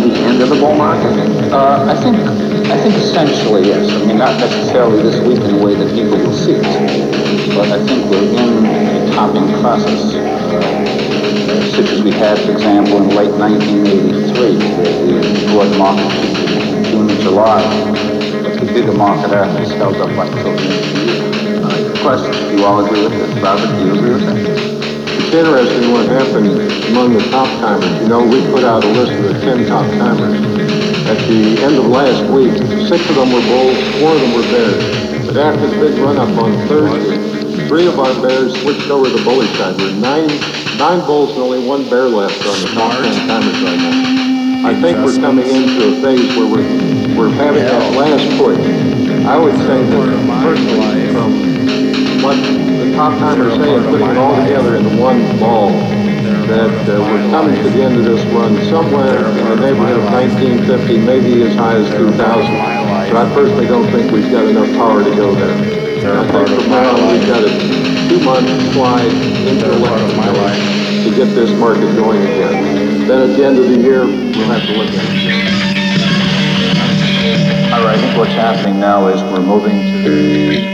bull market? Uh, I think, I think essentially, yes. I mean, not necessarily this week in a way that people will see it. But I think we're in a topping process, such as we had, for example, in late 1983, where the broad market in June and July. But the bigger market actually held up the end of the year. Uh, question, do you all agree with this? Robert, do you agree with that? Interesting what happened among the top timers. You know, we put out a list of the 10 top timers. At the end of last week, six of them were bulls, four of them were bears. But after the big run up on Thursday, three of our bears switched over to the bullish side. We're nine, nine bulls and only one bear left on the top 10 timers right now. I think we're coming into a phase where we're, we're having that last push. I would say that personally, from the top timers say and putting it all together into one ball, that uh, we're coming to the end of this run somewhere in the neighborhood of 1950, maybe as high as 2000. But I personally don't think we've got enough power to go there. I think from now on, we've got a two-month slide into election to get this market going again. Then at the end of the year, we'll have to look at it. All right, I think what's happening now is we're moving to